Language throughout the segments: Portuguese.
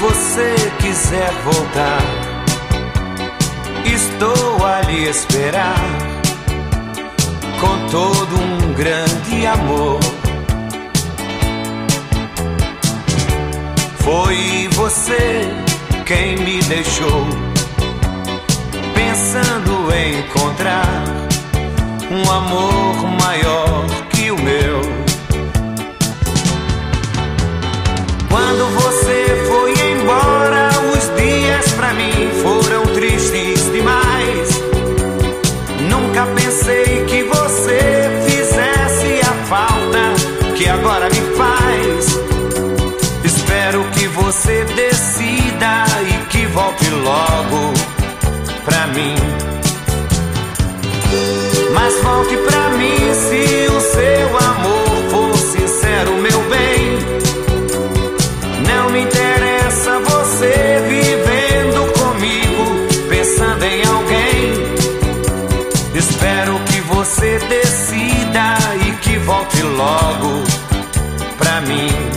você quiser voltar, estou a lhe esperar com todo um grande amor. Foi você quem me deixou pensando em encontrar um amor faz. Espero que você decida e que volte logo pra mim. Mas volte pra mim se o seu amor for sincero, meu bem. Não me interessa você vivendo comigo, pensando em alguém. Espero que você decida e que volte logo pra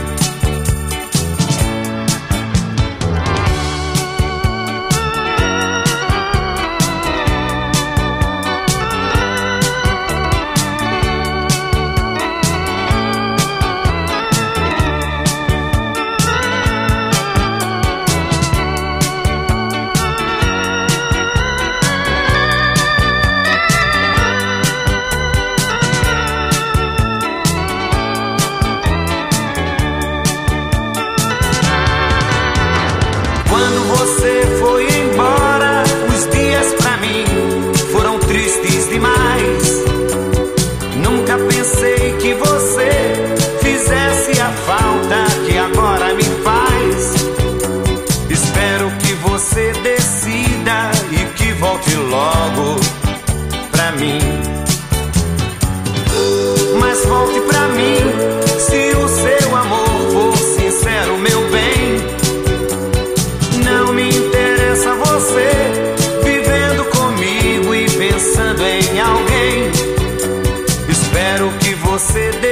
você decida e que volte logo pra mim. Mas volte pra mim se o seu amor for sincero, meu bem. Não me interessa você vivendo comigo e pensando em alguém. Espero que você decida.